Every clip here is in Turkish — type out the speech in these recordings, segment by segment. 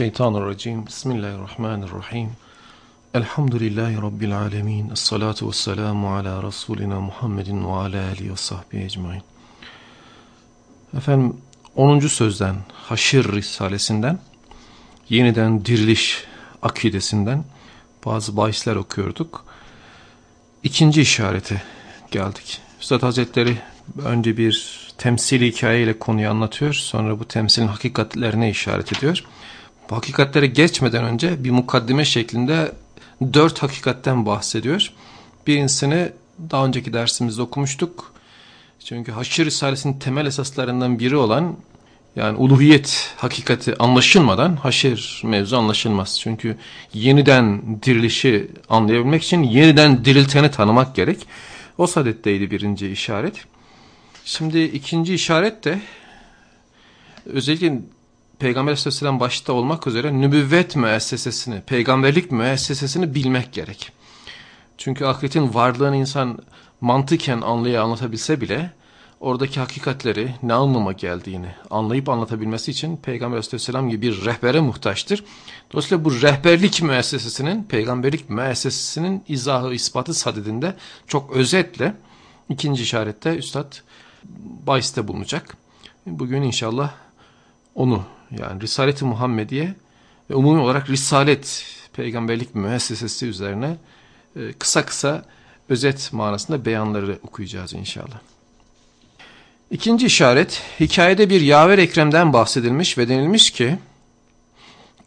Euzubillahimineşşeytanirracim. Bismillahirrahmanirrahim. Elhamdülillahi Rabbil alemin. Esselatu vesselamu ala Resulina Muhammedin ve ala alihi ve sahbihi ecmain. Efendim 10. sözden, Haşir Risalesinden, yeniden diriliş akidesinden bazı bahisler okuyorduk. İkinci işarete geldik. Üstad Hazretleri önce bir temsili hikayeyle konuyu anlatıyor. Sonra bu temsilin hakikatlerine işaret ediyor. Bu hakikatlere geçmeden önce bir mukaddime şeklinde dört hakikatten bahsediyor. Birincisini daha önceki dersimizde okumuştuk. Çünkü Haşir Risalesi'nin temel esaslarından biri olan yani uluhiyet hakikati anlaşılmadan haşir mevzu anlaşılmaz. Çünkü yeniden dirilişi anlayabilmek için yeniden dirilteni tanımak gerek. O sadetteydi birinci işaret. Şimdi ikinci işaret de özellikle Peygamber Aleyhisselam başta olmak üzere nübüvvet müessesesini, peygamberlik müessesesini bilmek gerek. Çünkü ahiretin varlığını insan mantıken anlaya anlatabilse bile oradaki hakikatleri ne anlama geldiğini anlayıp anlatabilmesi için Peygamber Aleyhisselam gibi bir rehbere muhtaçtır. Dolayısıyla bu rehberlik müessesesinin, peygamberlik müessesesinin izahı, ispatı sadedinde çok özetle ikinci işarette Üstad bahiste bulunacak. Bugün inşallah onu yani Risalet-i Muhammediye ve umumi olarak Risalet peygamberlik müessesesi üzerine e, kısa kısa özet manasında beyanları okuyacağız inşallah. İkinci işaret, hikayede bir yaver Ekrem'den bahsedilmiş ve denilmiş ki,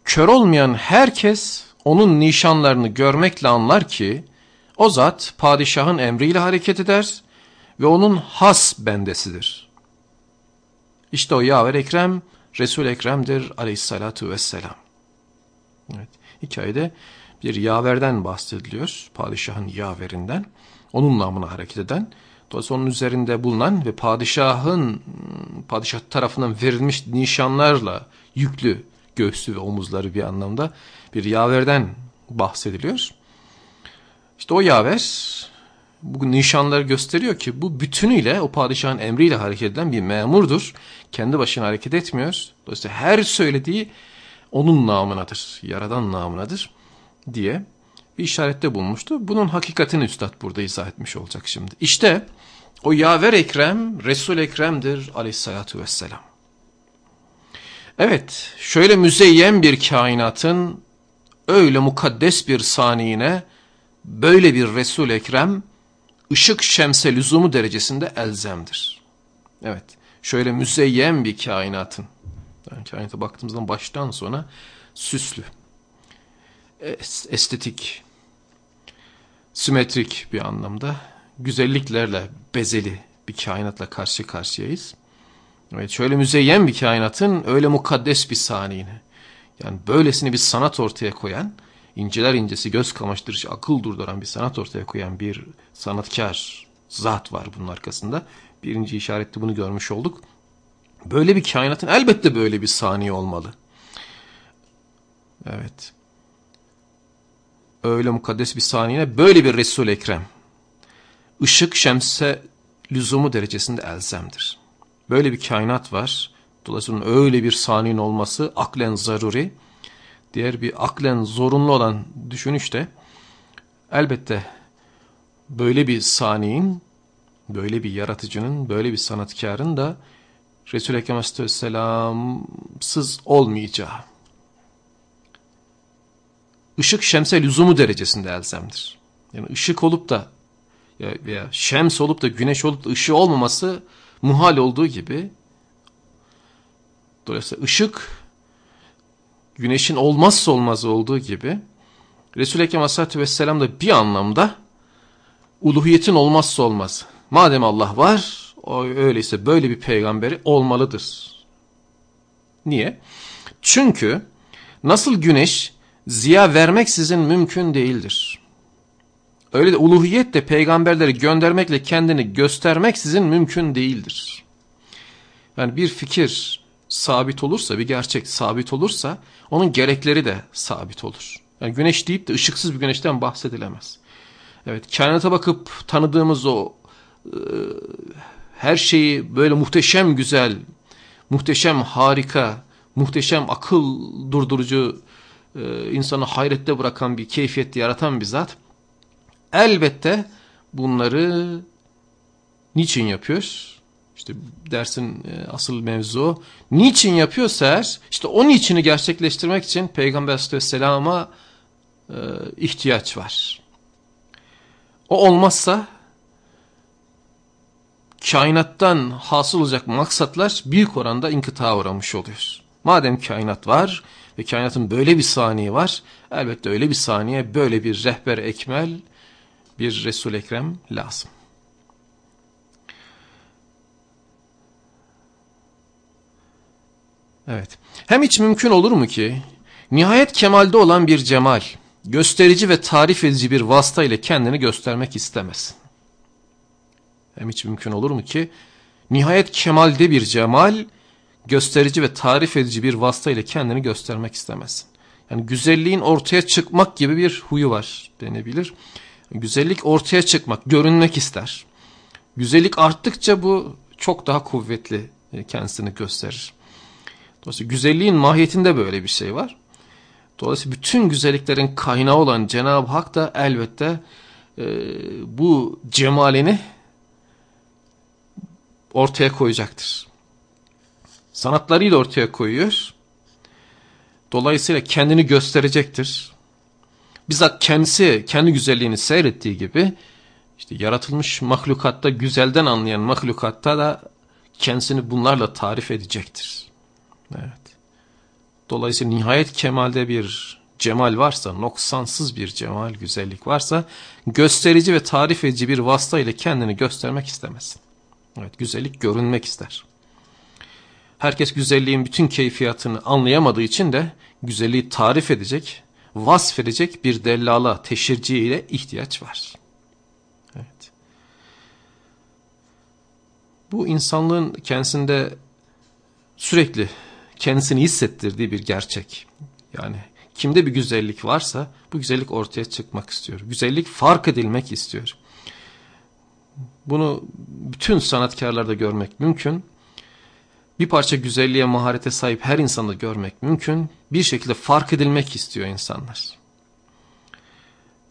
kör olmayan herkes onun nişanlarını görmekle anlar ki, o zat padişahın emriyle hareket eder ve onun has bendesidir. İşte o yaver Ekrem, Resul Ekrem'dir aleyhissalatu vesselam. Evet, hikayede bir yaverden bahsediliyor, padişahın yaverinden, onun namına hareket eden, dolayısıyla onun üzerinde bulunan ve padişahın, padişah tarafından verilmiş nişanlarla yüklü göğsü ve omuzları bir anlamda bir yaverden bahsediliyor. İşte o yaver bu nişanları gösteriyor ki bu bütünüyle o padişahın emriyle hareket eden bir memurdur. Kendi başına hareket etmiyor. Dolayısıyla her söylediği onun namınadır, yaradan namınadır diye bir işarette bulmuştu. Bunun hakikatini üstad burada izah etmiş olacak şimdi. İşte o yaver Ekrem, Resul Ekrem'dir aleyhissalatu vesselam. Evet, şöyle müzeyyen bir kainatın öyle mukaddes bir saniyine böyle bir Resul Ekrem ışık şemse lüzumu derecesinde elzemdir. Evet, şöyle müzeyyen bir kainatın, yani kainata baktığımızdan baştan sona süslü, estetik, simetrik bir anlamda güzelliklerle bezeli bir kainatla karşı karşıyayız. Evet, şöyle müzeyyen bir kainatın öyle mukaddes bir saniyini, yani böylesini bir sanat ortaya koyan, inceler incesi göz kamaştırıcı akıl durduran bir sanat ortaya koyan bir sanatkar zat var bunun arkasında. Birinci işarette bunu görmüş olduk. Böyle bir kainatın elbette böyle bir saniye olmalı. Evet. Öyle mukaddes bir saniye böyle bir Resul Ekrem. Işık şemse lüzumu derecesinde elzemdir. Böyle bir kainat var. Dolayısıyla öyle bir saniyenin olması aklen zaruri diğer bir aklen zorunlu olan düşünüş de elbette böyle bir saniyin, böyle bir yaratıcının, böyle bir sanatkarın da Resul-i Ekrem Aleyhisselam'sız olmayacağı. Işık şemse lüzumu derecesinde elzemdir. Yani ışık olup da veya şems olup da güneş olup da ışığı olmaması muhal olduğu gibi dolayısıyla ışık güneşin olmazsa olmazı olduğu gibi Resul-i Ekrem Aleyhisselatü Vesselam da bir anlamda uluhiyetin olmazsa olmaz. Madem Allah var, o öyleyse böyle bir peygamberi olmalıdır. Niye? Çünkü nasıl güneş ziya vermek sizin mümkün değildir. Öyle de uluhiyet de peygamberleri göndermekle kendini göstermek sizin mümkün değildir. Yani bir fikir sabit olursa, bir gerçek sabit olursa onun gerekleri de sabit olur. Yani güneş deyip de ışıksız bir güneşten bahsedilemez. Evet, kainata bakıp tanıdığımız o e, her şeyi böyle muhteşem güzel, muhteşem harika, muhteşem akıl durdurucu, e, insanı hayrette bırakan bir keyfiyet yaratan bir zat. Elbette bunları niçin yapıyor? İşte dersin e, asıl mevzu. Niçin yapıyorsa eğer, işte onun içini gerçekleştirmek için Peygamber Aleyhisselam'a e, ihtiyaç var. O olmazsa kainattan hasıl olacak maksatlar büyük oranda inkıta uğramış oluyor. Madem kainat var ve kainatın böyle bir saniye var, elbette öyle bir saniye, böyle bir rehber ekmel, bir Resul Ekrem lazım. Evet. Hem hiç mümkün olur mu ki nihayet kemalde olan bir cemal, gösterici ve tarif edici bir vasıta ile kendini göstermek istemez. Hem hiç mümkün olur mu ki nihayet kemalde bir cemal, gösterici ve tarif edici bir vasıta ile kendini göstermek istemez. Yani güzelliğin ortaya çıkmak gibi bir huyu var denebilir. Güzellik ortaya çıkmak, görünmek ister. Güzellik arttıkça bu çok daha kuvvetli kendisini gösterir. Dolayısıyla güzelliğin mahiyetinde böyle bir şey var. Dolayısıyla bütün güzelliklerin kaynağı olan Cenab-ı Hak da elbette e, bu cemalini ortaya koyacaktır. Sanatlarıyla ortaya koyuyor. Dolayısıyla kendini gösterecektir. Bizzat kendisi kendi güzelliğini seyrettiği gibi işte yaratılmış mahlukatta güzelden anlayan mahlukatta da kendisini bunlarla tarif edecektir. Evet. Dolayısıyla nihayet kemalde bir cemal varsa, noksansız bir cemal, güzellik varsa gösterici ve tarif edici bir vasıta ile kendini göstermek istemez. Evet, güzellik görünmek ister. Herkes güzelliğin bütün keyfiyatını anlayamadığı için de güzelliği tarif edecek, vasfedecek bir dellala, teşhirciye ihtiyaç var. Evet. Bu insanlığın kendisinde sürekli kendisini hissettirdiği bir gerçek. Yani kimde bir güzellik varsa bu güzellik ortaya çıkmak istiyor. Güzellik fark edilmek istiyor. Bunu bütün sanatkarlarda görmek mümkün. Bir parça güzelliğe, maharete sahip her insanda görmek mümkün. Bir şekilde fark edilmek istiyor insanlar.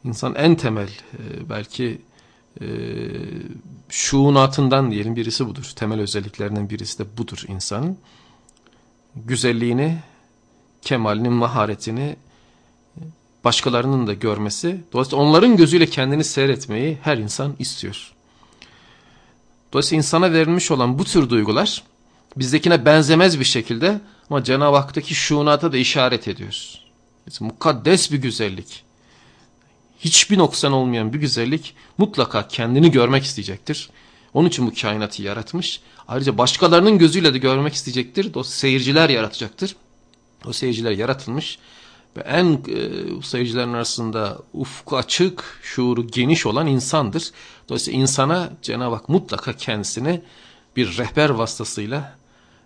İnsan en temel e, belki e, şuunatından diyelim birisi budur. Temel özelliklerinden birisi de budur insanın. Güzelliğini, kemalini, maharetini başkalarının da görmesi. Dolayısıyla onların gözüyle kendini seyretmeyi her insan istiyor. Dolayısıyla insana verilmiş olan bu tür duygular bizdekine benzemez bir şekilde ama Cenab-ı Hak'taki şuunata da işaret. Mesela mukaddes bir güzellik. Hiçbir noksan olmayan bir güzellik mutlaka kendini görmek isteyecektir. Onun için bu kainatı yaratmış. Ayrıca başkalarının gözüyle de görmek isteyecektir. O seyirciler yaratacaktır. O seyirciler yaratılmış ve en e, seyircilerin arasında ufku açık, şuuru geniş olan insandır. Dolayısıyla insana Cenab-ı Hak mutlaka kendisini bir rehber vasıtasıyla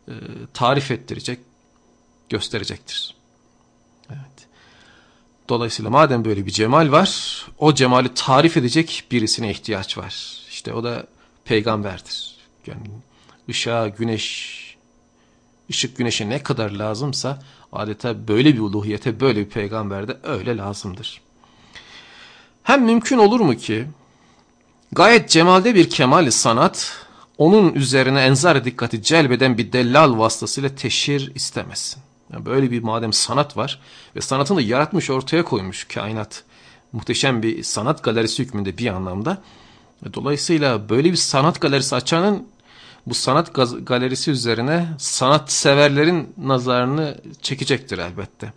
e, tarif ettirecek, gösterecektir. Evet. Dolayısıyla madem böyle bir cemal var, o cemali tarif edecek birisine ihtiyaç var. İşte o da peygamberdir. Yani ışığa, güneş, ışık güneşe ne kadar lazımsa adeta böyle bir uluhiyete, böyle bir peygamberde öyle lazımdır. Hem mümkün olur mu ki gayet cemalde bir kemali sanat onun üzerine enzar dikkati celbeden bir dellal vasıtasıyla teşhir istemesin. Yani böyle bir madem sanat var ve sanatını yaratmış ortaya koymuş kainat. Muhteşem bir sanat galerisi hükmünde bir anlamda. Dolayısıyla böyle bir sanat galerisi açanın bu sanat galerisi üzerine sanat severlerin nazarını çekecektir elbette.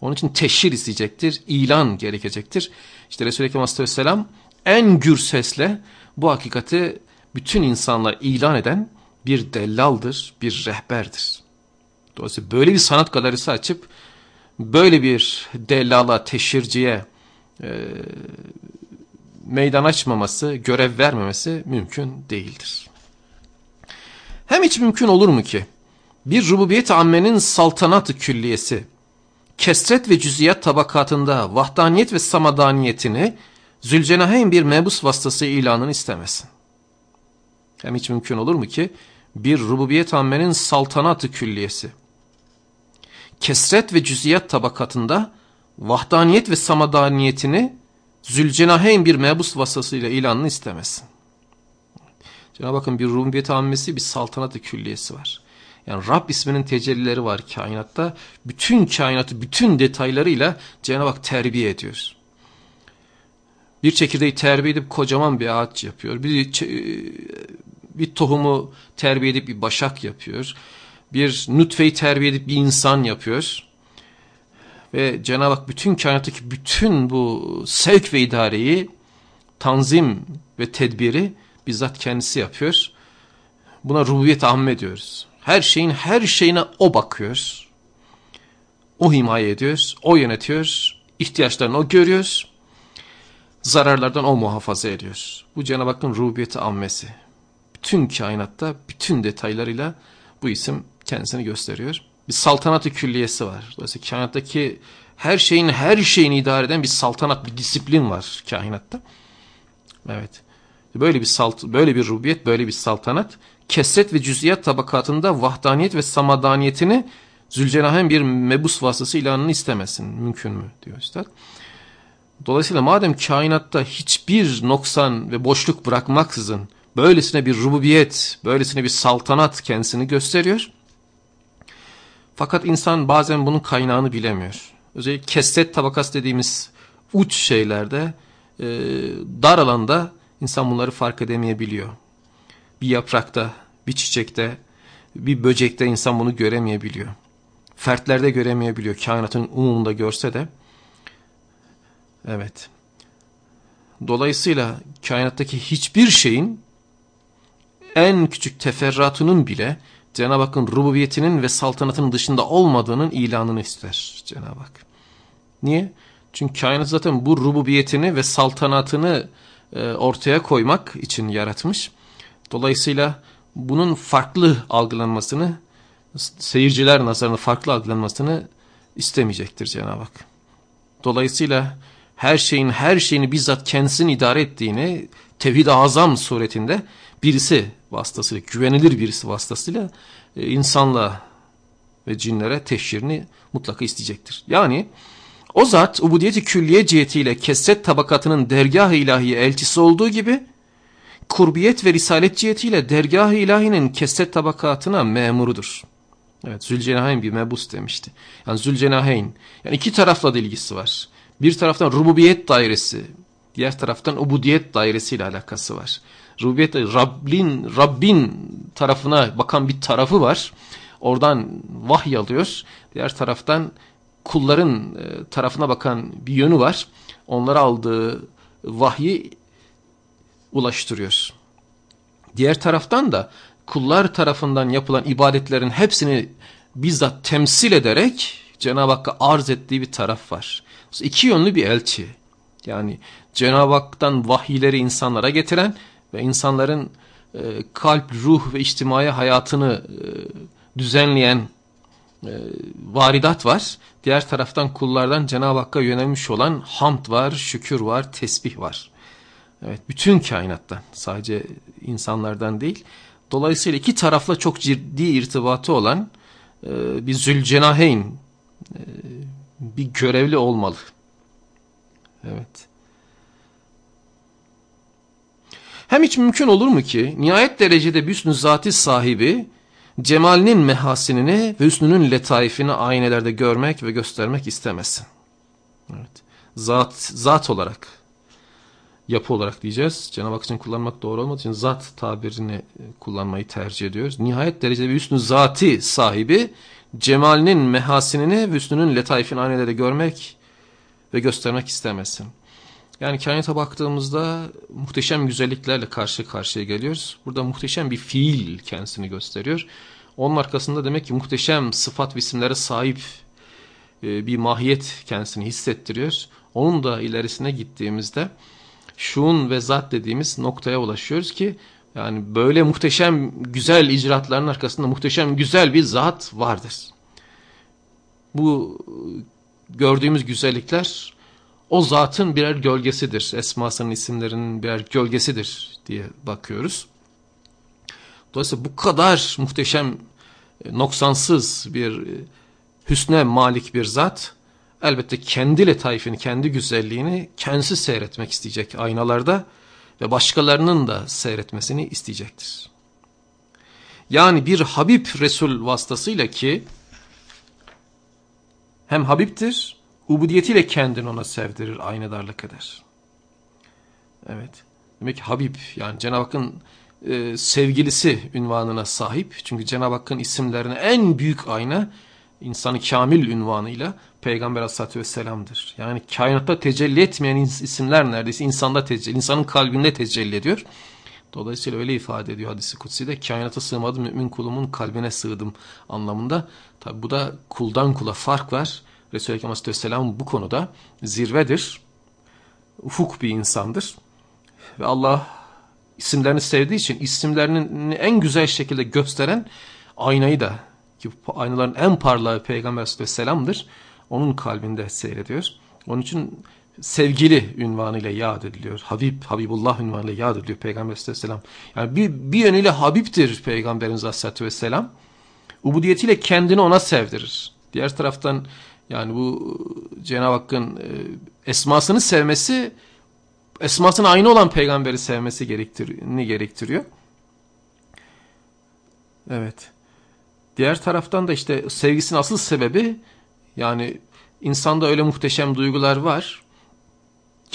Onun için teşhir isteyecektir, ilan gerekecektir. İşte Resul-i Ekrem Aleyhisselam en gür sesle bu hakikati bütün insanlar ilan eden bir dellaldır, bir rehberdir. Dolayısıyla böyle bir sanat galerisi açıp böyle bir dellala, teşhirciye e, meydan açmaması, görev vermemesi mümkün değildir. Hem hiç mümkün olur mu ki bir rububiyet ammenin saltanatı külliyesi, kesret ve cüziyat tabakatında vahdaniyet ve samadaniyetini Zülcenaheyn bir mebus vasıtası ilanını istemesin. Hem hiç mümkün olur mu ki bir rububiyet ammenin saltanatı külliyesi, kesret ve cüziyat tabakatında vahdaniyet ve samadaniyetini Zülcenaheyn bir mebus vasıtasıyla ilanını istemesin. Cenab-ı Hakk'ın bir rububiyet ammesi bir saltanat-ı külliyesi var. Yani Rab isminin tecellileri var kainatta. Bütün kainatı bütün detaylarıyla Cenab-ı Hak terbiye ediyor. Bir çekirdeği terbiye edip kocaman bir ağaç yapıyor. Bir, bir tohumu terbiye edip bir başak yapıyor. Bir nutfeyi terbiye edip bir insan yapıyor. Ve Cenab-ı Hak bütün kainattaki bütün bu sevk ve idareyi, tanzim ve tedbiri bizzat kendisi yapıyor. Buna rububiyet amme diyoruz. Her şeyin her şeyine o bakıyor. O himaye ediyor, o yönetiyor, ihtiyaçlarını o görüyor, zararlardan o muhafaza ediyor. Bu Cenab-ı Hakk'ın rububiyeti ammesi. Bütün kainatta, bütün detaylarıyla bu isim kendisini gösteriyor. Bir saltanatı külliyesi var. Dolayısıyla kainattaki her şeyin her şeyini idare eden bir saltanat, bir disiplin var kainatta. Evet. Böyle bir salt, böyle bir rububiyet, böyle bir saltanat kesret ve cüziyat tabakatında vahdaniyet ve samadaniyetini Zülcenahen bir mebus vasıtası ilanını istemesin. Mümkün mü? diyor Üstad. Dolayısıyla madem kainatta hiçbir noksan ve boşluk bırakmaksızın böylesine bir rububiyet, böylesine bir saltanat kendisini gösteriyor. Fakat insan bazen bunun kaynağını bilemiyor. Özellikle kesret tabakası dediğimiz uç şeylerde, e, dar alanda insan bunları fark edemeyebiliyor. Bir yaprakta, bir çiçekte, bir böcekte insan bunu göremeyebiliyor. Fertlerde göremeyebiliyor. Kainatın umumunda görse de. Evet. Dolayısıyla kainattaki hiçbir şeyin en küçük teferruatının bile Cenab-ı Hakk'ın rububiyetinin ve saltanatının dışında olmadığının ilanını ister Cenab-ı Hak. Niye? Çünkü kainat zaten bu rububiyetini ve saltanatını e, ortaya koymak için yaratmış. Dolayısıyla bunun farklı algılanmasını, seyirciler nazarında farklı algılanmasını istemeyecektir Cenab-ı Hak. Dolayısıyla her şeyin her şeyini bizzat kendisini idare ettiğini Tevhid-i Azam suretinde birisi vasıtasıyla, güvenilir birisi vasıtasıyla e, insanla ve cinlere teşhirini mutlaka isteyecektir. Yani o zat ubudiyeti külliye cihetiyle kesret tabakatının dergah-ı ilahiye elçisi olduğu gibi kurbiyet ve risalet cihetiyle dergah-ı ilahinin kesret tabakatına memurudur. Evet Zülcenaheyn bir mebus demişti. Yani Zülcenaheyn yani iki tarafla da ilgisi var. Bir taraftan rububiyet dairesi, diğer taraftan ubudiyet dairesiyle alakası var. Rububiyet Rabbin, Rabbin tarafına bakan bir tarafı var. Oradan vahiy alıyor. Diğer taraftan kulların e, tarafına bakan bir yönü var. Onlara aldığı vahyi ulaştırıyor. Diğer taraftan da kullar tarafından yapılan ibadetlerin hepsini bizzat temsil ederek Cenab-ı Hakk'a arz ettiği bir taraf var. İki yönlü bir elçi. Yani Cenab-ı Hak'tan vahiyleri insanlara getiren ve insanların e, kalp, ruh ve içtimai hayatını e, düzenleyen e, varidat var. Diğer taraftan kullardan Cenab-ı Hakk'a yönelmiş olan hamd var, şükür var, tesbih var. Evet, bütün kainattan, sadece insanlardan değil. Dolayısıyla iki tarafla çok ciddi irtibatı olan e, bir Zülcenaheyn, e, bir görevli olmalı. Evet. Hem hiç mümkün olur mu ki nihayet derecede bir hüsnü zati sahibi cemalinin mehasinini ve hüsnünün letaifini aynelerde görmek ve göstermek istemesin. Evet. Zat, zat olarak, yapı olarak diyeceğiz. Cenab-ı Hak için kullanmak doğru olmadığı için zat tabirini kullanmayı tercih ediyoruz. Nihayet derecede bir hüsnü zati sahibi cemalinin mehasinini ve hüsnünün letaifini aynelerde görmek ve göstermek istemesin. Yani kainata baktığımızda muhteşem güzelliklerle karşı karşıya geliyoruz. Burada muhteşem bir fiil kendisini gösteriyor. Onun arkasında demek ki muhteşem sıfat ve sahip e, bir mahiyet kendisini hissettiriyor. Onun da ilerisine gittiğimizde şuun ve zat dediğimiz noktaya ulaşıyoruz ki yani böyle muhteşem güzel icraatların arkasında muhteşem güzel bir zat vardır. Bu gördüğümüz güzellikler o zatın birer gölgesidir. Esmasının isimlerinin birer gölgesidir diye bakıyoruz. Dolayısıyla bu kadar muhteşem, e, noksansız bir e, hüsne malik bir zat elbette kendi letaifini, kendi güzelliğini kendisi seyretmek isteyecek aynalarda ve başkalarının da seyretmesini isteyecektir. Yani bir Habib Resul vasıtasıyla ki hem Habib'tir, ubudiyetiyle kendini ona sevdirir, aynadarlık eder. Evet. Demek ki Habib yani Cenab-ı Hakk'ın e, sevgilisi ünvanına sahip. Çünkü Cenab-ı Hakk'ın isimlerine en büyük ayna insanı kamil ünvanıyla Peygamber Aleyhisselatü Vesselam'dır. Yani kainatta tecelli etmeyen isimler neredeyse insanda tecelli, insanın kalbinde tecelli ediyor. Dolayısıyla öyle ifade ediyor hadisi kutsi'de. Kainata sığmadım mümin kulumun kalbine sığdım anlamında. Tabi bu da kuldan kula fark var. Resulü Ekrem Aleyhisselam bu konuda zirvedir. Ufuk bir insandır. Ve Allah isimlerini sevdiği için isimlerini en güzel şekilde gösteren aynayı da ki aynaların en parlağı Peygamber Aleyhisselam'dır. Onun kalbinde seyrediyor. Onun için sevgili ünvanıyla yad ediliyor. Habib, Habibullah ünvanıyla yad ediliyor Peygamber Aleyhisselam. Yani bir, bir yönüyle Habib'tir Peygamberimiz Aleyhisselatü Vesselam. Ubudiyetiyle kendini ona sevdirir. Diğer taraftan yani bu Cenab-ı Hakk'ın e, esmasını sevmesi esmasının aynı olan peygamberi sevmesi gerektir gerektiriyor. Evet. Diğer taraftan da işte sevgisinin asıl sebebi yani insanda öyle muhteşem duygular var.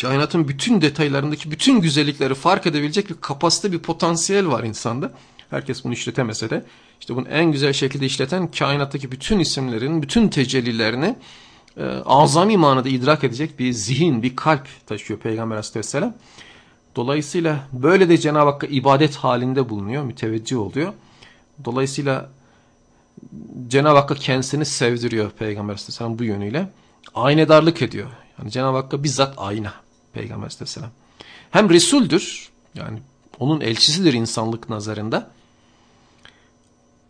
Kainatın bütün detaylarındaki bütün güzellikleri fark edebilecek bir kapasite, bir potansiyel var insanda. Herkes bunu işletemese de işte bunu en güzel şekilde işleten kainattaki bütün isimlerin, bütün tecellilerini e, azami manada idrak edecek bir zihin, bir kalp taşıyor Peygamber Aleyhisselam. Dolayısıyla böyle de Cenab-ı Hakk'a ibadet halinde bulunuyor, müteveccih oluyor. Dolayısıyla Cenab-ı Hakk'a kendisini sevdiriyor Peygamber Aleyhisselam bu yönüyle. Aynedarlık ediyor. Yani Cenab-ı Hakk'a bizzat ayna Peygamber Aleyhisselam. Hem Resul'dür, yani onun elçisidir insanlık nazarında.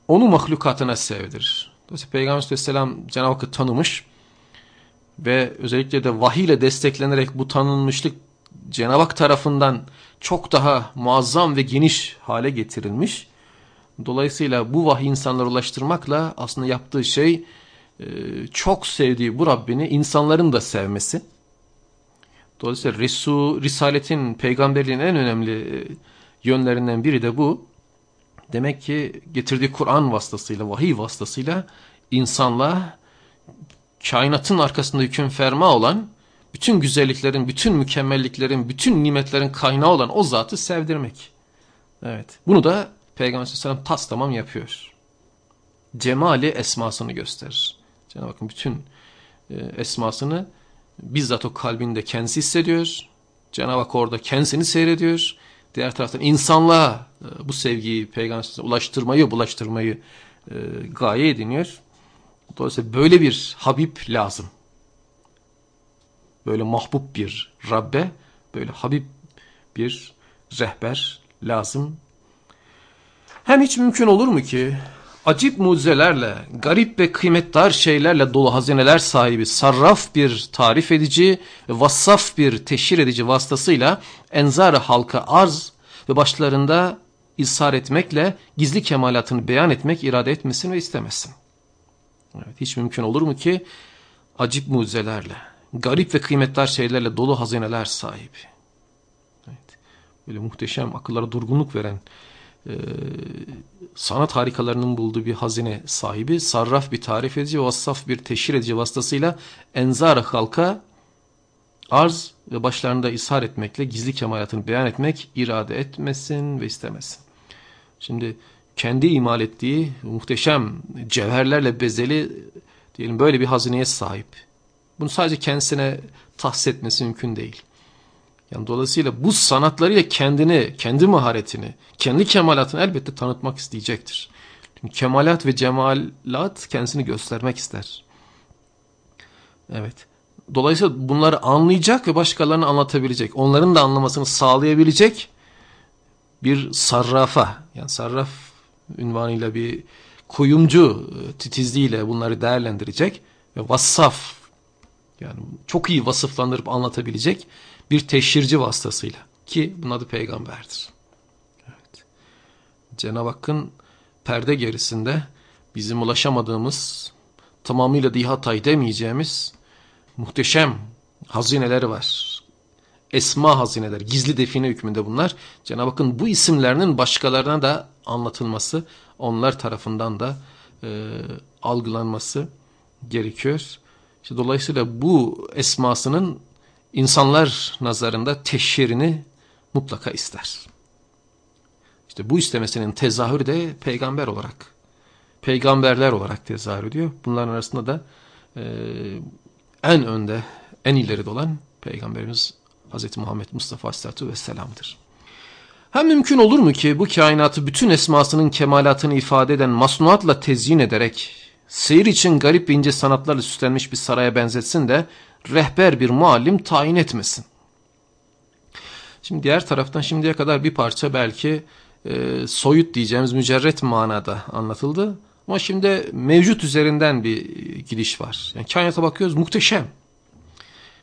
Onu mahlukatına sevdirir. Dolayısıyla Peygamber Aleyhisselam Cenab-ı Hakk'ı tanımış ve özellikle de vahiy desteklenerek bu tanınmışlık Cenab-ı Hak tarafından çok daha muazzam ve geniş hale getirilmiş. Dolayısıyla bu vahiy insanlara ulaştırmakla aslında yaptığı şey e, çok sevdiği bu Rabbini insanların da sevmesi. Dolayısıyla Resul, Risaletin, peygamberliğin en önemli e, yönlerinden biri de bu. Demek ki getirdiği Kur'an vasıtasıyla, vahiy vasıtasıyla insanla kainatın arkasında hüküm ferma olan, bütün güzelliklerin, bütün mükemmelliklerin, bütün nimetlerin kaynağı olan o zatı sevdirmek. Evet. Bunu da Peygamber Aleyhisselam tas tamam yapıyor. Cemali esmasını gösterir. Cenab-ı Hakk'ın bütün e, esmasını bizzat o kalbinde kendisi hissediyor. Cenab-ı Hak orada kendisini seyrediyor. Diğer taraftan insanlığa e, bu sevgiyi Peygamber'e ulaştırmayı, bulaştırmayı e, gaye ediniyor. Dolayısıyla böyle bir Habib lazım. Böyle mahbub bir Rabbe, böyle Habib bir rehber lazım. Hem hiç mümkün olur mu ki acip mucizelerle, garip ve kıymetdar şeylerle dolu hazineler sahibi sarraf bir tarif edici vassaf bir teşhir edici vasıtasıyla enzar halka arz ve başlarında ishar etmekle gizli kemalatını beyan etmek irade etmesin ve istemesin. Evet, hiç mümkün olur mu ki acip mucizelerle, garip ve kıymetli şeylerle dolu hazineler sahibi. Evet, böyle muhteşem akıllara durgunluk veren e, sanat harikalarının bulduğu bir hazine sahibi, sarraf bir tarif edici, vassaf bir teşhir edici vasıtasıyla enzar halka arz ve başlarında ishar etmekle gizli kemalatını beyan etmek irade etmesin ve istemesin. Şimdi kendi imal ettiği muhteşem cevherlerle bezeli diyelim böyle bir hazineye sahip. Bunu sadece kendisine tahsis etmesi mümkün değil. Yani dolayısıyla bu sanatlarıyla kendini, kendi maharetini, kendi kemalatını elbette tanıtmak isteyecektir. Çünkü kemalat ve cemalat kendisini göstermek ister. Evet. Dolayısıyla bunları anlayacak ve başkalarına anlatabilecek, onların da anlamasını sağlayabilecek bir sarrafa, yani sarraf ünvanıyla bir kuyumcu e, titizliğiyle bunları değerlendirecek ve vassaf yani çok iyi vasıflandırıp anlatabilecek bir teşhirci vasıtasıyla ki bunun adı peygamberdir. Evet. Cenab-ı Hakk'ın perde gerisinde bizim ulaşamadığımız tamamıyla dihatay demeyeceğimiz muhteşem hazineleri var. Esma hazineleri, gizli define hükmünde bunlar. Cenab-ı Hakk'ın bu isimlerinin başkalarına da anlatılması, onlar tarafından da e, algılanması gerekiyor. İşte dolayısıyla bu esmasının insanlar nazarında teşhirini mutlaka ister. İşte bu istemesinin tezahürü de peygamber olarak, peygamberler olarak tezahür ediyor. Bunların arasında da e, en önde, en ileride olan peygamberimiz Hz. Muhammed Mustafa Aleyhisselatü Vesselam'dır. Hem mümkün olur mu ki bu kainatı bütün esmasının kemalatını ifade eden masnuatla tezyin ederek seyir için garip ince sanatlarla süslenmiş bir saraya benzetsin de rehber bir muallim tayin etmesin. Şimdi diğer taraftan şimdiye kadar bir parça belki e, soyut diyeceğimiz mücerret manada anlatıldı. Ama şimdi mevcut üzerinden bir gidiş var. Yani kainata bakıyoruz muhteşem.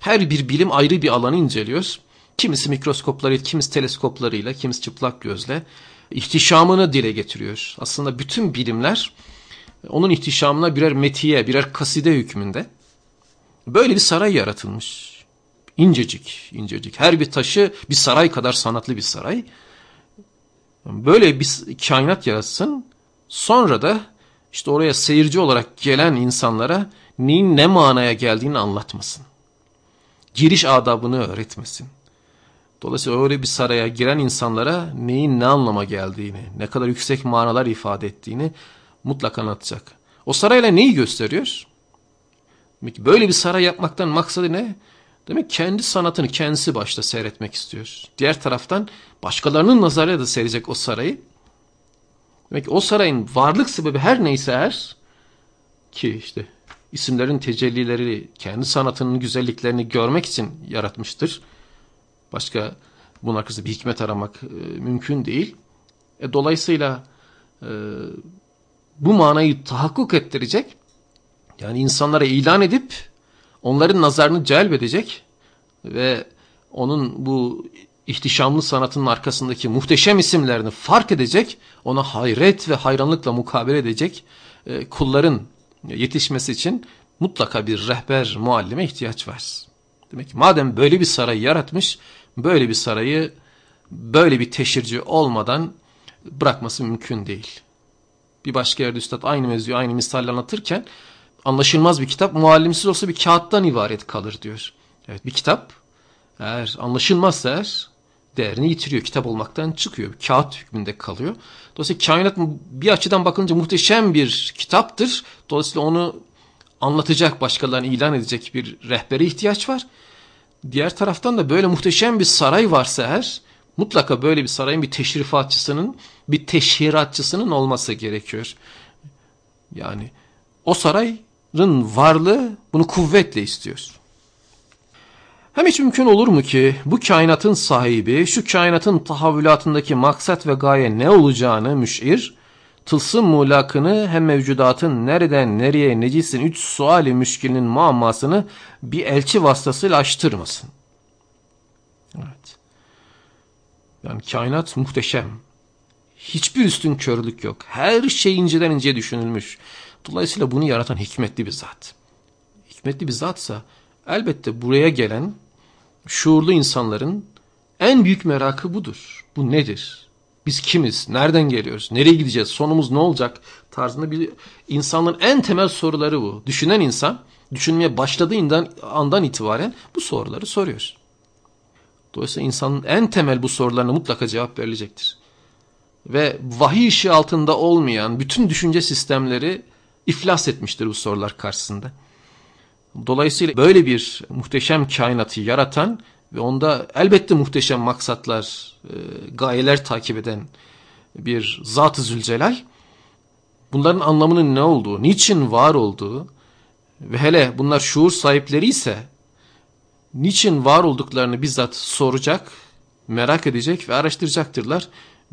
Her bir bilim ayrı bir alanı inceliyoruz. Kimisi mikroskoplarıyla, kimisi teleskoplarıyla, kimisi çıplak gözle ihtişamını dile getiriyor. Aslında bütün bilimler onun ihtişamına birer metiye, birer kaside hükmünde. Böyle bir saray yaratılmış. İncecik, incecik. Her bir taşı bir saray kadar sanatlı bir saray. Böyle bir kainat yaratsın. Sonra da işte oraya seyirci olarak gelen insanlara neyin ne manaya geldiğini anlatmasın. Giriş adabını öğretmesin. Dolayısıyla öyle bir saraya giren insanlara neyin ne anlama geldiğini, ne kadar yüksek manalar ifade ettiğini mutlaka anlatacak. O sarayla neyi gösteriyor? Demek ki böyle bir saray yapmaktan maksadı ne? Demek kendi sanatını kendisi başta seyretmek istiyor. Diğer taraftan başkalarının nazarıyla da seyredecek o sarayı. Demek ki o sarayın varlık sebebi her neyse her ki işte isimlerin tecellileri kendi sanatının güzelliklerini görmek için yaratmıştır. Başka bunun arkasında bir hikmet aramak e, mümkün değil. E, dolayısıyla e, bu manayı tahakkuk ettirecek yani insanlara ilan edip onların nazarını celbedecek ve onun bu ihtişamlı sanatının arkasındaki muhteşem isimlerini fark edecek, ona hayret ve hayranlıkla mukabele edecek e, kulların yetişmesi için mutlaka bir rehber, muallime ihtiyaç var. Demek ki madem böyle bir sarayı yaratmış, böyle bir sarayı böyle bir teşhirci olmadan bırakması mümkün değil. Bir başka yerde üstad aynı mevzuyu aynı misalle anlatırken anlaşılmaz bir kitap muallimsiz olsa bir kağıttan ibaret kalır diyor. Evet bir kitap eğer anlaşılmazsa eğer değerini yitiriyor. Kitap olmaktan çıkıyor. Bir kağıt hükmünde kalıyor. Dolayısıyla kainat bir açıdan bakınca muhteşem bir kitaptır. Dolayısıyla onu anlatacak, başkalarına ilan edecek bir rehbere ihtiyaç var. Diğer taraftan da böyle muhteşem bir saray varsa eğer mutlaka böyle bir sarayın bir teşrifatçısının, bir teşhiratçısının olması gerekiyor. Yani o sarayın varlığı bunu kuvvetle istiyor. Hem hiç mümkün olur mu ki bu kainatın sahibi şu kainatın tahavvülatındaki maksat ve gaye ne olacağını müşir, tılsım mulakını hem mevcudatın nereden nereye necisin üç suali müşkilinin muammasını bir elçi vasıtasıyla açtırmasın. Evet. Yani kainat muhteşem. Hiçbir üstün körlük yok. Her şey inceden inceye düşünülmüş. Dolayısıyla bunu yaratan hikmetli bir zat. Hikmetli bir zatsa elbette buraya gelen şuurlu insanların en büyük merakı budur. Bu nedir? Biz kimiz? Nereden geliyoruz? Nereye gideceğiz? Sonumuz ne olacak? Tarzında bir insanların en temel soruları bu. Düşünen insan düşünmeye başladığından andan itibaren bu soruları soruyor. Dolayısıyla insanın en temel bu sorularına mutlaka cevap verilecektir. Ve vahiy işi altında olmayan bütün düşünce sistemleri iflas etmiştir bu sorular karşısında. Dolayısıyla böyle bir muhteşem kainatı yaratan ve onda elbette muhteşem maksatlar, e, gayeler takip eden bir Zat-ı Zülcelal, bunların anlamının ne olduğu, niçin var olduğu ve hele bunlar şuur sahipleri ise niçin var olduklarını bizzat soracak, merak edecek ve araştıracaktırlar.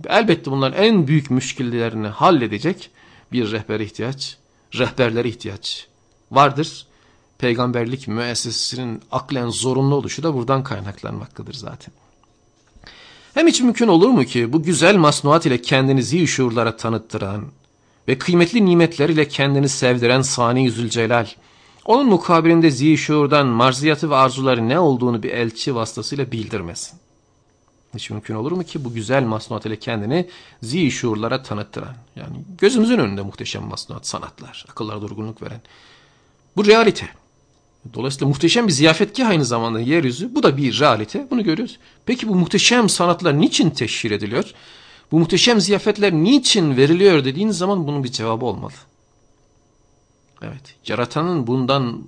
Elbette bunların en büyük müşkillerini halledecek bir rehber ihtiyaç, rehberlere ihtiyaç vardır peygamberlik müessesesinin aklen zorunlu oluşu da buradan kaynaklanmaktadır zaten. Hem hiç mümkün olur mu ki bu güzel masnuat ile kendini zihşuurlara tanıttıran ve kıymetli nimetleriyle kendini sevdiren Sani Zülcelal, onun mukabilinde zişurdan marziyatı ve arzuları ne olduğunu bir elçi vasıtasıyla bildirmesin. Hiç mümkün olur mu ki bu güzel masnuat ile kendini zişurlara tanıttıran, yani gözümüzün önünde muhteşem masnuat, sanatlar, akıllara durgunluk veren. Bu realite. Dolayısıyla muhteşem bir ziyafetgah aynı zamanda yeryüzü. Bu da bir realite. Bunu görüyoruz. Peki bu muhteşem sanatlar niçin teşhir ediliyor? Bu muhteşem ziyafetler niçin veriliyor dediğiniz zaman bunun bir cevabı olmalı. Evet. Yaratanın bundan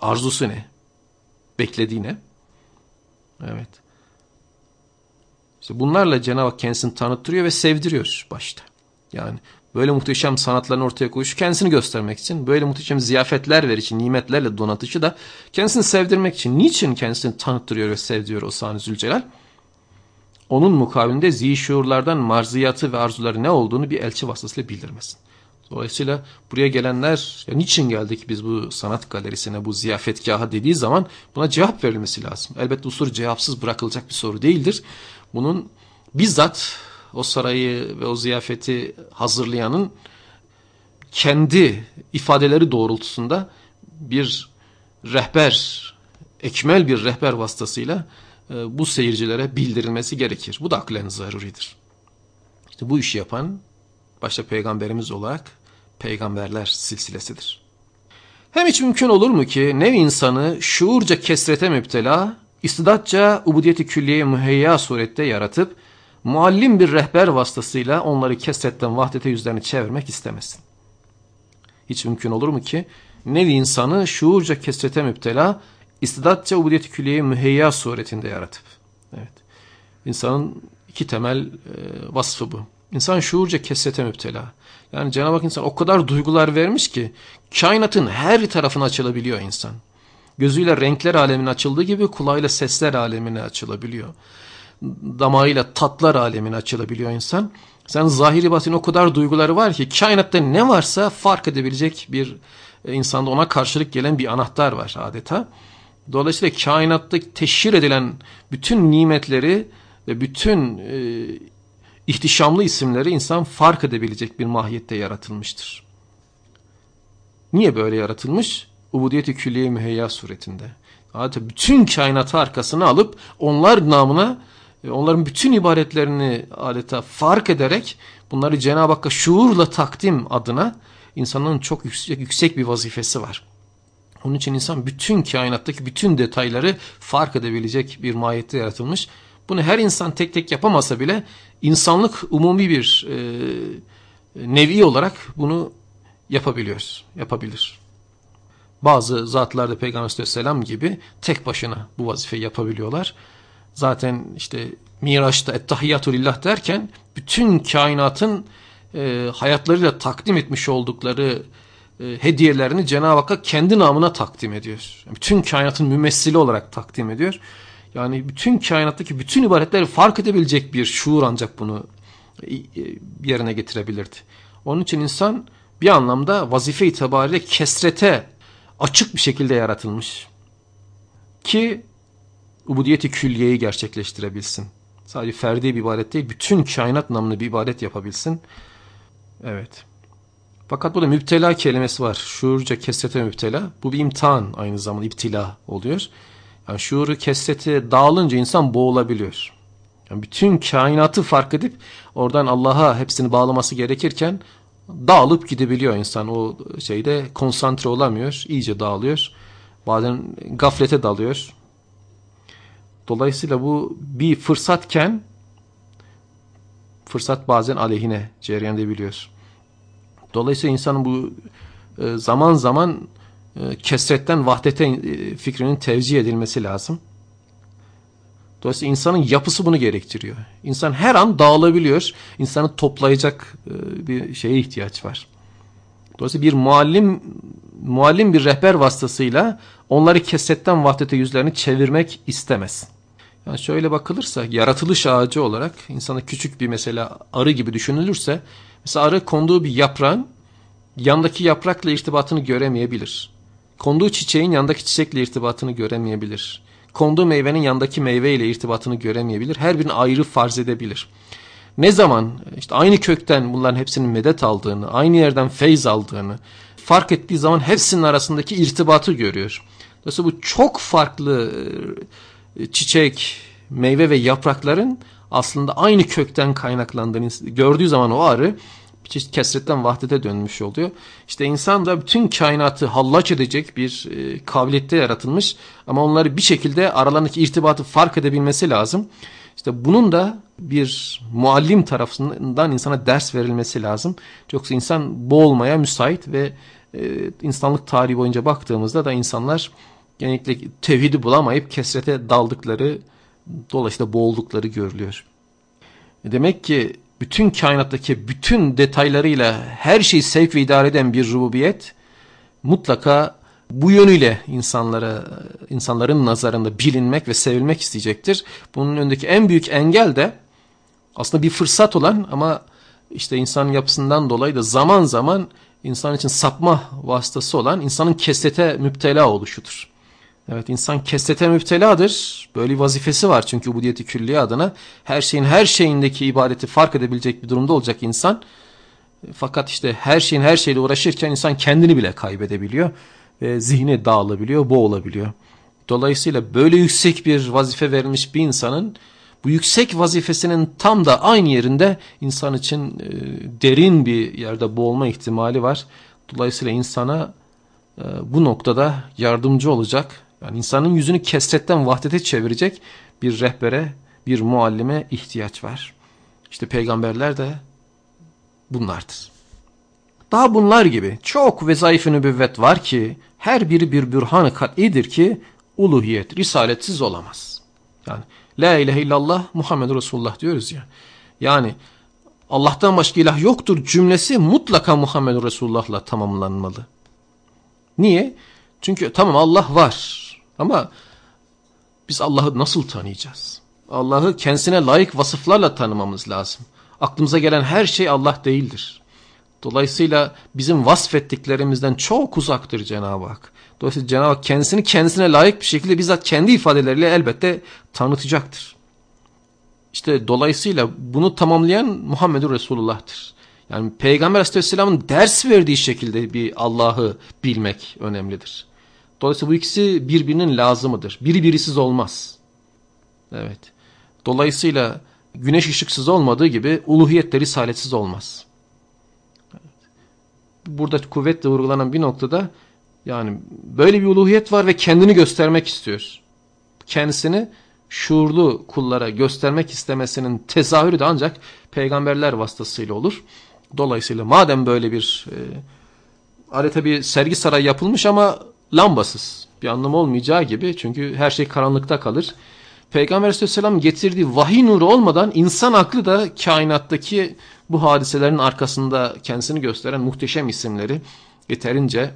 arzusu ne? Beklediği ne? Evet. İşte bunlarla Cenab-ı Hak kendisini tanıttırıyor ve sevdiriyor başta. Yani böyle muhteşem sanatlarını ortaya koyuşu kendisini göstermek için, böyle muhteşem ziyafetler ver için, nimetlerle donatışı da kendisini sevdirmek için. Niçin kendisini tanıttırıyor ve sevdiriyor o Sani Zülcelal? Onun mukabilinde zişurlardan marziyatı ve arzuları ne olduğunu bir elçi vasıtasıyla bildirmesin. Dolayısıyla buraya gelenler ya niçin geldik biz bu sanat galerisine, bu ziyafetgaha dediği zaman buna cevap verilmesi lazım. Elbette bu soru cevapsız bırakılacak bir soru değildir. Bunun bizzat o sarayı ve o ziyafeti hazırlayanın kendi ifadeleri doğrultusunda bir rehber, ekmel bir rehber vasıtasıyla e, bu seyircilere bildirilmesi gerekir. Bu da aklen zaruridir. İşte bu işi yapan başta peygamberimiz olarak peygamberler silsilesidir. Hem hiç mümkün olur mu ki nev insanı şuurca kesrete müptela, istidatça ubudiyeti külliye müheyya surette yaratıp muallim bir rehber vasıtasıyla onları kesretten vahdete yüzlerini çevirmek istemesin. Hiç mümkün olur mu ki nevi insanı şuurca kesrete müptela, istidatça ubudiyeti külliye müheyya suretinde yaratıp. Evet. İnsanın iki temel e, vasfı bu. İnsan şuurca kesrete müptela. Yani Cenab-ı Hak insan o kadar duygular vermiş ki kainatın her tarafına açılabiliyor insan. Gözüyle renkler alemine açıldığı gibi kulağıyla sesler alemine açılabiliyor damağıyla tatlar alemine açılabiliyor insan. Sen zahiri batın o kadar duyguları var ki kainatta ne varsa fark edebilecek bir e, insanda ona karşılık gelen bir anahtar var adeta. Dolayısıyla kainatta teşhir edilen bütün nimetleri ve bütün e, ihtişamlı isimleri insan fark edebilecek bir mahiyette yaratılmıştır. Niye böyle yaratılmış? Ubudiyeti külliye müheyya suretinde. Adeta bütün kainatı arkasına alıp onlar namına e, onların bütün ibadetlerini adeta fark ederek bunları Cenab-ı Hakk'a şuurla takdim adına insanın çok yüksek, yüksek bir vazifesi var. Onun için insan bütün kainattaki bütün detayları fark edebilecek bir mahiyette yaratılmış. Bunu her insan tek tek yapamasa bile insanlık umumi bir e, nevi olarak bunu yapabiliyoruz, yapabilir. Bazı zatlarda Peygamber Aleyhisselam gibi tek başına bu vazifeyi yapabiliyorlar zaten işte Miraç'ta Ettehiyyatü Lillah derken bütün kainatın e, hayatlarıyla takdim etmiş oldukları e, hediyelerini Cenab-ı Hakk'a kendi namına takdim ediyor. bütün kainatın mümessili olarak takdim ediyor. Yani bütün kainattaki bütün ibadetleri fark edebilecek bir şuur ancak bunu e, e yerine getirebilirdi. Onun için insan bir anlamda vazife itibariyle kesrete açık bir şekilde yaratılmış. Ki ubudiyeti külliyeyi gerçekleştirebilsin. Sadece ferdi bir ibadet değil, bütün kainat namlı bir ibadet yapabilsin. Evet. Fakat burada müptela kelimesi var. Şuurca kesrete müptela. Bu bir imtihan aynı zamanda iptila oluyor. Yani şuuru kesrete dağılınca insan boğulabiliyor. Yani bütün kainatı fark edip oradan Allah'a hepsini bağlaması gerekirken dağılıp gidebiliyor insan. O şeyde konsantre olamıyor. iyice dağılıyor. Bazen gaflete dalıyor. Dolayısıyla bu bir fırsatken fırsat bazen aleyhine cereyan edebiliyor. Dolayısıyla insanın bu e, zaman zaman e, kesretten vahdete e, fikrinin tevcih edilmesi lazım. Dolayısıyla insanın yapısı bunu gerektiriyor. İnsan her an dağılabiliyor. İnsanı toplayacak bir şeye ihtiyaç var. Dolayısıyla bir muallim muallim bir rehber vasıtasıyla onları kesretten vahdete yüzlerini çevirmek istemez. Yani şöyle bakılırsa yaratılış ağacı olarak insana küçük bir mesela arı gibi düşünülürse mesela arı konduğu bir yaprağın yandaki yaprakla irtibatını göremeyebilir. Konduğu çiçeğin yandaki çiçekle irtibatını göremeyebilir. Konduğu meyvenin yandaki meyveyle irtibatını göremeyebilir. Her birini ayrı farz edebilir. Ne zaman işte aynı kökten bunların hepsinin medet aldığını, aynı yerden feyz aldığını fark ettiği zaman hepsinin arasındaki irtibatı görüyor. Dolayısıyla bu çok farklı e, çiçek, meyve ve yaprakların aslında aynı kökten kaynaklandığını gördüğü zaman o arı çeşit kesretten vahdete dönmüş oluyor. İşte insan da bütün kainatı hallaç edecek bir e, kabiliyette yaratılmış ama onları bir şekilde aralarındaki irtibatı fark edebilmesi lazım. İşte bunun da bir muallim tarafından insana ders verilmesi lazım. Yoksa insan boğulmaya müsait ve e, insanlık tarihi boyunca baktığımızda da insanlar genellikle tevhidi bulamayıp kesrete daldıkları dolayısıyla boğuldukları görülüyor. E, demek ki bütün kainattaki bütün detaylarıyla her şeyi sevk ve idare eden bir rububiyet mutlaka bu yönüyle insanlara insanların nazarında bilinmek ve sevilmek isteyecektir. Bunun önündeki en büyük engel de aslında bir fırsat olan ama işte insanın yapısından dolayı da zaman zaman insan için sapma vasıtası olan insanın kesete müptela oluşudur. Evet insan kesete müpteladır. Böyle vazifesi var çünkü ubudiyeti külliye adına her şeyin her şeyindeki ibadeti fark edebilecek bir durumda olacak insan. Fakat işte her şeyin her şeyle uğraşırken insan kendini bile kaybedebiliyor ve zihni dağılabiliyor, boğulabiliyor. Dolayısıyla böyle yüksek bir vazife verilmiş bir insanın bu yüksek vazifesinin tam da aynı yerinde insan için e, derin bir yerde boğulma ihtimali var. Dolayısıyla insana e, bu noktada yardımcı olacak, yani insanın yüzünü kesretten vahdete çevirecek bir rehbere, bir muallime ihtiyaç var. İşte peygamberler de bunlardır. Daha bunlar gibi çok vezayif-i nübüvvet var ki her biri bir bürhan-ı kat'idir ki uluhiyet, risaletsiz olamaz. Yani La ilahe illallah Muhammed Resulullah diyoruz ya. Yani Allah'tan başka ilah yoktur cümlesi mutlaka Muhammed Resulullah'la tamamlanmalı. Niye? Çünkü tamam Allah var ama biz Allah'ı nasıl tanıyacağız? Allah'ı kendisine layık vasıflarla tanımamız lazım. Aklımıza gelen her şey Allah değildir. Dolayısıyla bizim vasfettiklerimizden çok uzaktır Cenab-ı Hak. Dolayısıyla Cenab-ı Hak kendisini kendisine layık bir şekilde bizzat kendi ifadeleriyle elbette tanıtacaktır. İşte dolayısıyla bunu tamamlayan Muhammedur Resulullah'tır. Yani Peygamber Aleyhisselam'ın ders verdiği şekilde bir Allah'ı bilmek önemlidir. Dolayısıyla bu ikisi birbirinin lazımıdır. Biri birisiz olmaz. Evet. Dolayısıyla güneş ışıksız olmadığı gibi uluhiyet de risaletsiz olmaz. Evet. Burada kuvvetle vurgulanan bir noktada yani böyle bir uluhiyet var ve kendini göstermek istiyor. Kendisini şuurlu kullara göstermek istemesinin tezahürü de ancak peygamberler vasıtasıyla olur. Dolayısıyla madem böyle bir e, adeta bir sergi sarayı yapılmış ama lambasız bir anlamı olmayacağı gibi çünkü her şey karanlıkta kalır. Peygamber aleyhisselam getirdiği vahiy nuru olmadan insan aklı da kainattaki bu hadiselerin arkasında kendisini gösteren muhteşem isimleri yeterince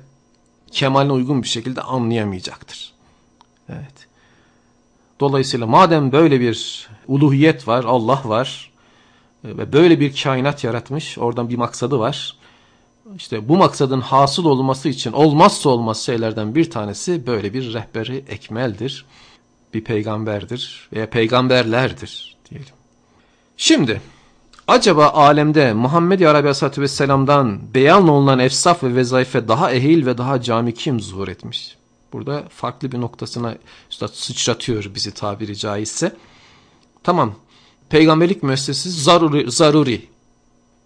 kemaline uygun bir şekilde anlayamayacaktır. Evet. Dolayısıyla madem böyle bir uluhiyet var, Allah var e, ve böyle bir kainat yaratmış, oradan bir maksadı var. İşte bu maksadın hasıl olması için olmazsa olmaz şeylerden bir tanesi böyle bir rehberi ekmeldir. Bir peygamberdir veya peygamberlerdir diyelim. Şimdi acaba alemde Muhammed Aleyhisselatü Vesselam'dan beyan olunan efsaf ve vezaife daha ehil ve daha cami kim zuhur etmiş? Burada farklı bir noktasına üstad sıçratıyor bizi tabiri caizse. Tamam peygamberlik müessesesi zaruri, zaruri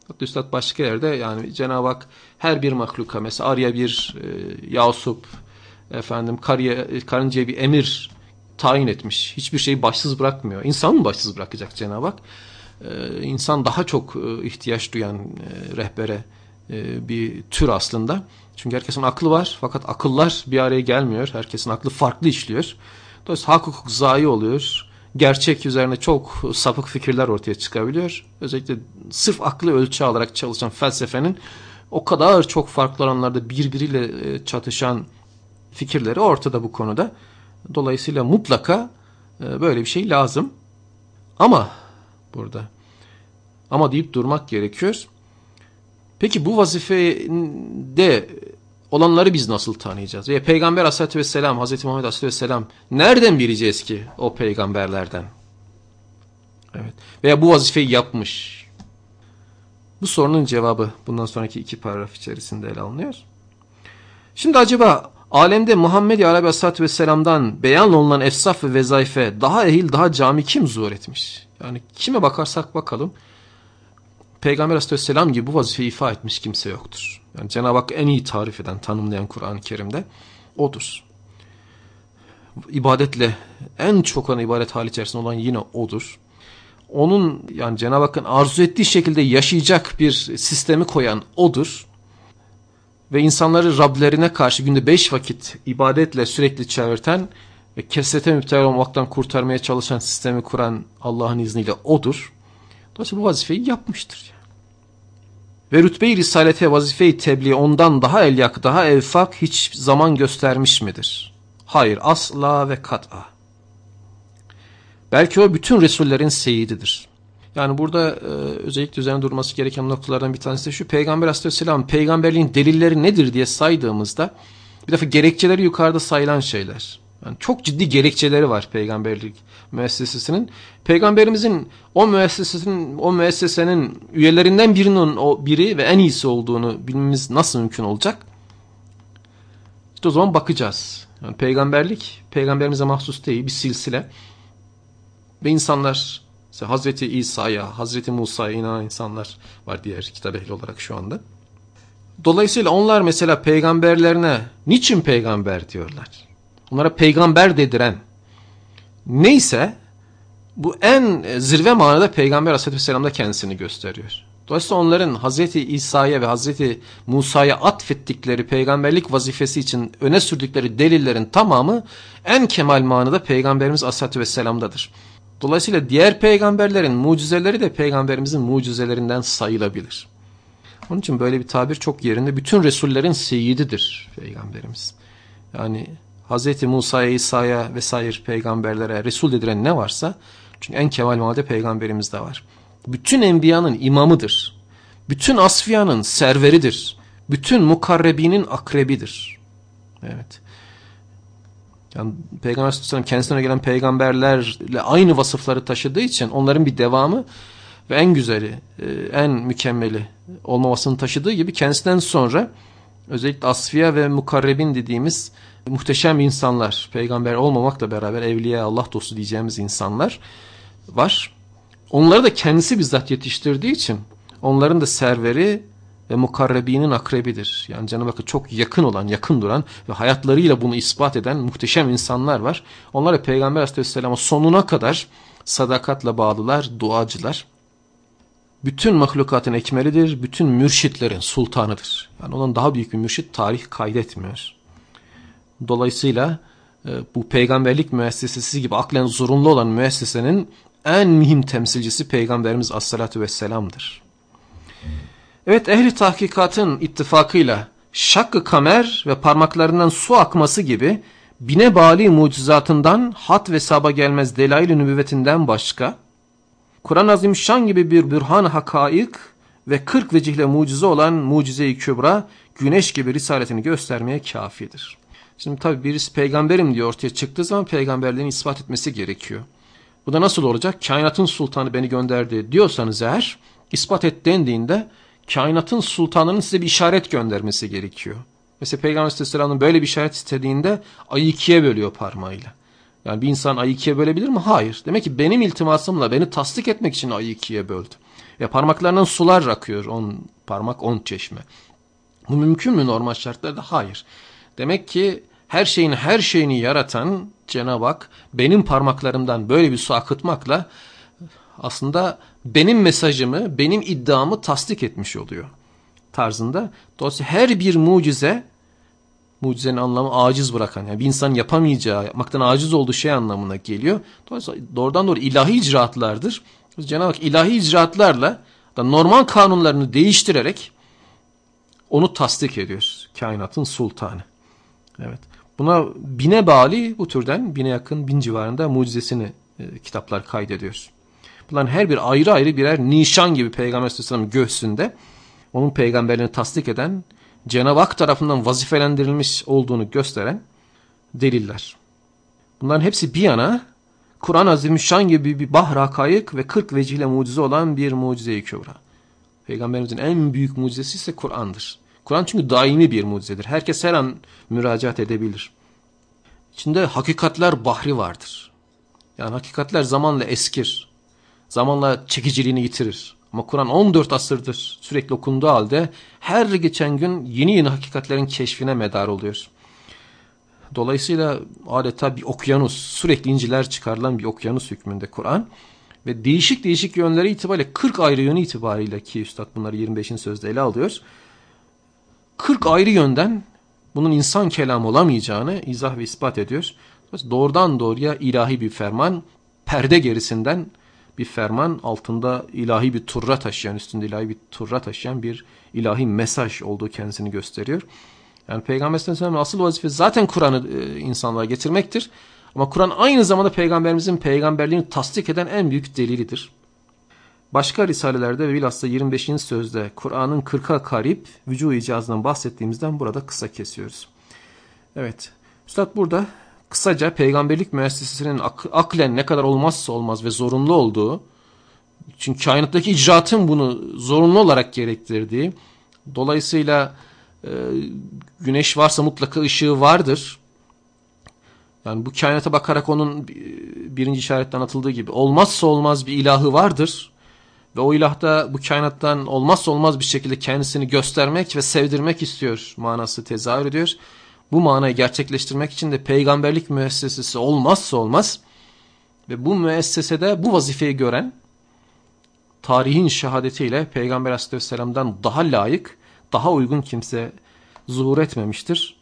Hatta Üstad başka yerde yani Cenab-ı Hak her bir mahluka mesela araya bir e, yasup efendim karıya, karıncaya bir emir tayin etmiş. Hiçbir şeyi başsız bırakmıyor. İnsan mı başsız bırakacak Cenab-ı Hak? Ee, insan daha çok e, ihtiyaç duyan e, rehbere e, bir tür aslında. Çünkü herkesin aklı var fakat akıllar bir araya gelmiyor. Herkesin aklı farklı işliyor. Dolayısıyla hak hukuk zayi oluyor gerçek üzerine çok sapık fikirler ortaya çıkabiliyor. Özellikle sırf aklı ölçü alarak çalışan felsefenin o kadar çok farklı alanlarda birbiriyle e, çatışan fikirleri ortada bu konuda. Dolayısıyla mutlaka e, böyle bir şey lazım. Ama burada ama deyip durmak gerekiyor. Peki bu vazifede olanları biz nasıl tanıyacağız? Ve Peygamber Aleyhisselatü Vesselam, Hazreti Muhammed Aleyhisselatü Vesselam nereden bileceğiz ki o peygamberlerden? Evet. Veya bu vazifeyi yapmış. Bu sorunun cevabı bundan sonraki iki paragraf içerisinde ele alınıyor. Şimdi acaba alemde Muhammed Aleyhisselatü Vesselam'dan beyan olunan efsaf ve vezaife daha ehil, daha cami kim zuhur etmiş? Yani kime bakarsak bakalım Peygamber Aleyhisselam gibi bu vazifeyi ifa etmiş kimse yoktur. Yani Cenab-ı Hak en iyi tarif eden, tanımlayan Kur'an-ı Kerim'de odur. İbadetle en çok olan ibadet hali içerisinde olan yine odur. Onun yani Cenab-ı Hakk'ın arzu ettiği şekilde yaşayacak bir sistemi koyan odur. Ve insanları Rablerine karşı günde beş vakit ibadetle sürekli çevirten ve kesrete müptel olmaktan kurtarmaya çalışan sistemi kuran Allah'ın izniyle odur. Dolayısıyla bu vazifeyi yapmıştır. Yani. Ve rütbe-i risalete vazife-i tebliğ ondan daha elyak, daha evfak hiç zaman göstermiş midir? Hayır, asla ve kat'a. Belki o bütün Resullerin seyididir. Yani burada e, özellikle üzerine durması gereken noktalardan bir tanesi de şu. Peygamber aleyhisselam peygamberliğin delilleri nedir diye saydığımızda bir defa gerekçeleri yukarıda sayılan şeyler. Yani çok ciddi gerekçeleri var peygamberlik müessesesinin. Peygamberimizin o müessesesinin o müessesenin üyelerinden birinin o biri ve en iyisi olduğunu bilmemiz nasıl mümkün olacak? İşte o zaman bakacağız. Yani peygamberlik peygamberimize mahsus değil bir silsile. Ve insanlar mesela Hazreti İsa'ya, Hazreti Musa'ya inanan insanlar var diğer kitap ehli olarak şu anda. Dolayısıyla onlar mesela peygamberlerine niçin peygamber diyorlar? onlara peygamber dediren neyse bu en zirve manada Peygamber Aleyhisselam'da kendisini gösteriyor. Dolayısıyla onların Hazreti İsa'ya ve Hazreti Musa'ya atfettikleri peygamberlik vazifesi için öne sürdükleri delillerin tamamı en kemal manada Peygamberimiz Aleyhisselatü Vesselam'dadır. Dolayısıyla diğer peygamberlerin mucizeleri de peygamberimizin mucizelerinden sayılabilir. Onun için böyle bir tabir çok yerinde. Bütün Resullerin seyididir peygamberimiz. Yani Hz. Musa'ya, İsa'ya vesaire peygamberlere Resul edilen ne varsa çünkü en kemal malde peygamberimiz de var. Bütün enbiyanın imamıdır. Bütün asfiyanın serveridir. Bütün mukarrebinin akrebidir. Evet. Yani Peygamber Aleyhisselam kendisine gelen peygamberlerle aynı vasıfları taşıdığı için onların bir devamı ve en güzeli, e, en mükemmeli olmamasını taşıdığı gibi kendisinden sonra özellikle asfiya ve mukarrebin dediğimiz muhteşem insanlar, peygamber olmamakla beraber evliya, Allah dostu diyeceğimiz insanlar var. Onları da kendisi bizzat yetiştirdiği için onların da serveri ve mukarrebinin akrebidir. Yani Cenab-ı Hakk'a çok yakın olan, yakın duran ve hayatlarıyla bunu ispat eden muhteşem insanlar var. Onlar da Peygamber Aleyhisselam'a sonuna kadar sadakatle bağlılar, duacılar. Bütün mahlukatın ekmelidir, bütün mürşitlerin sultanıdır. Yani onun daha büyük bir mürşit tarih kaydetmiyor. Dolayısıyla e, bu peygamberlik müessesesi gibi aklen zorunlu olan müessesenin en mühim temsilcisi Peygamberimiz Aleyhisselatü Vesselam'dır. Evet ehli tahkikatın ittifakıyla şakkı kamer ve parmaklarından su akması gibi bine bali mucizatından hat ve saba gelmez delail-i nübüvvetinden başka Kur'an-ı Azimüşşan gibi bir bürhan hakaik ve kırk vecihle mucize olan mucize-i kübra güneş gibi risaletini göstermeye kafidir. Şimdi tabi birisi peygamberim diye ortaya çıktığı zaman peygamberliğini ispat etmesi gerekiyor. Bu da nasıl olacak? Kainatın sultanı beni gönderdi diyorsanız eğer ispat et dendiğinde kainatın sultanının size bir işaret göndermesi gerekiyor. Mesela Peygamber Aleyhisselam'ın böyle bir işaret istediğinde ayı ikiye bölüyor parmağıyla. Yani bir insan ayı ikiye bölebilir mi? Hayır. Demek ki benim iltimasımla beni tasdik etmek için ayı ikiye böldü. Ve parmaklarından sular akıyor. On parmak on çeşme. Bu mümkün mü normal şartlarda? Hayır. Demek ki her şeyin her şeyini yaratan Cenab-ı Hak benim parmaklarımdan böyle bir su akıtmakla aslında benim mesajımı, benim iddiamı tasdik etmiş oluyor tarzında. Dolayısıyla her bir mucize, mucizenin anlamı aciz bırakan, yani bir insan yapamayacağı, yapmaktan aciz olduğu şey anlamına geliyor. Dolayısıyla doğrudan doğru ilahi icraatlardır. Cenab-ı Hak ilahi icraatlarla da normal kanunlarını değiştirerek onu tasdik ediyor. Kainatın sultanı. Evet. Buna bine bali bu türden bine yakın bin civarında mucizesini e, kitaplar kaydediyor. Bunların her bir ayrı ayrı birer nişan gibi Peygamber Aleyhisselam'ın göğsünde onun peygamberliğini tasdik eden Cenab-ı Hak tarafından vazifelendirilmiş olduğunu gösteren deliller. Bunların hepsi bir yana Kur'an-ı Azimüşşan gibi bir bahra kayık ve 40 vecihle mucize olan bir mucize-i kübra. Peygamberimizin en büyük mucizesi ise Kur'an'dır. Kur'an çünkü daimi bir mucizedir. Herkes her an müracaat edebilir. İçinde hakikatler bahri vardır. Yani hakikatler zamanla eskir. Zamanla çekiciliğini yitirir. Ama Kur'an 14 asırdır sürekli okunduğu halde her geçen gün yeni yeni hakikatlerin keşfine medar oluyor. Dolayısıyla adeta bir okyanus, sürekli inciler çıkarılan bir okyanus hükmünde Kur'an. Ve değişik değişik yönleri itibariyle 40 ayrı yönü itibariyle ki Üstad bunları 25'in sözde ele alıyor. 40 ayrı yönden bunun insan kelamı olamayacağını izah ve ispat ediyor. Doğrudan doğruya ilahi bir ferman, perde gerisinden bir ferman altında ilahi bir turra taşıyan, üstünde ilahi bir turra taşıyan bir ilahi mesaj olduğu kendisini gösteriyor. Yani Peygamber Aleyhisselam'ın asıl vazifesi zaten Kur'an'ı e, insanlara getirmektir. Ama Kur'an aynı zamanda Peygamberimizin peygamberliğini tasdik eden en büyük delilidir. Başka risalelerde ve bilhassa 25. sözde Kur'an'ın 40'a karip vücu icazından bahsettiğimizden burada kısa kesiyoruz. Evet, Üstad burada kısaca peygamberlik müessesesinin ak aklen ne kadar olmazsa olmaz ve zorunlu olduğu, çünkü kainattaki icraatın bunu zorunlu olarak gerektirdiği, dolayısıyla e, güneş varsa mutlaka ışığı vardır. Yani bu kainata bakarak onun birinci işarette anlatıldığı gibi olmazsa olmaz bir ilahı vardır. Ve o ilah da bu kainattan olmazsa olmaz bir şekilde kendisini göstermek ve sevdirmek istiyor manası tezahür ediyor. Bu manayı gerçekleştirmek için de peygamberlik müessesesi olmazsa olmaz. Ve bu müessesede bu vazifeyi gören tarihin şehadetiyle Peygamber Aleyhisselam'dan daha layık, daha uygun kimse zuhur etmemiştir.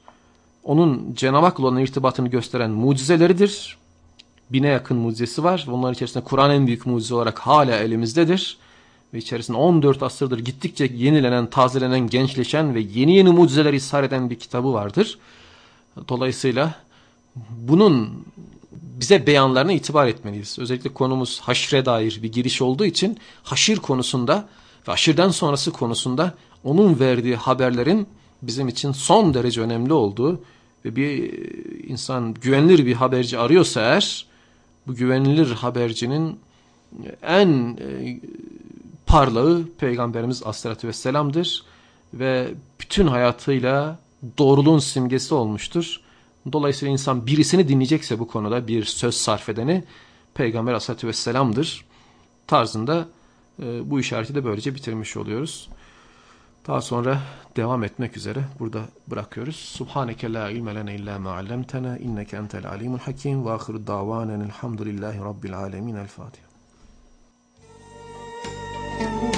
Onun Cenab-ı Hak'la olan irtibatını gösteren mucizeleridir. Bine yakın mucizesi var. Bunların içerisinde Kur'an en büyük mucize olarak hala elimizdedir. Ve içerisinde 14 asırdır gittikçe yenilenen, tazelenen, gençleşen ve yeni yeni mucizeler ishar eden bir kitabı vardır. Dolayısıyla bunun bize beyanlarına itibar etmeliyiz. Özellikle konumuz haşre dair bir giriş olduğu için haşir konusunda ve haşirden sonrası konusunda onun verdiği haberlerin bizim için son derece önemli olduğu ve bir insan güvenilir bir haberci arıyorsa eğer bu güvenilir habercinin en e, parlağı Peygamberimiz Aleyhisselatü Vesselam'dır ve bütün hayatıyla doğruluğun simgesi olmuştur. Dolayısıyla insan birisini dinleyecekse bu konuda bir söz sarf edeni Peygamber Aleyhisselatü Vesselam'dır tarzında e, bu işareti de böylece bitirmiş oluyoruz. Daha sonra devam etmek üzere burada bırakıyoruz. Subhaneke la ilme lene illa ma allamtana inneke entel alimul hakim ve ahiru davanen elhamdülillahi rabbil alemin. El Fatiha. 嗯。